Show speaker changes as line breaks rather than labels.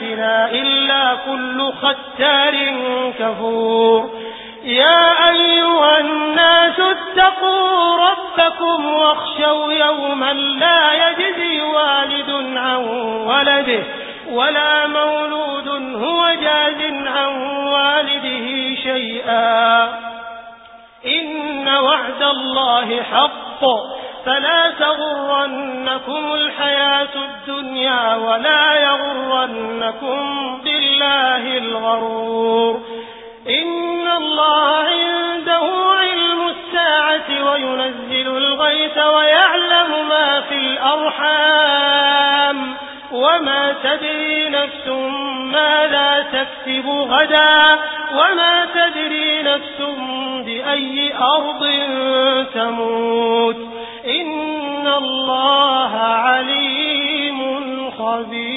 بآياتنا إلا كل ختار كفور يا أيها الناس اتقوا ربكم واخشوا يوما لا يجزي والد عن ولده ولا مولود هو جاز عن والده شيئا إن وعد الله حق فلا تغرنكم الحياة الدنيا ولا يغرنكم بالله الغرور إن الله عنده علم الساعة وينزل الغيث ويعلم ما في الأرحام وما تدري نفس ماذا تكسب غدا وما تدري نفس بأي أرض تموت إن الله عليم خبير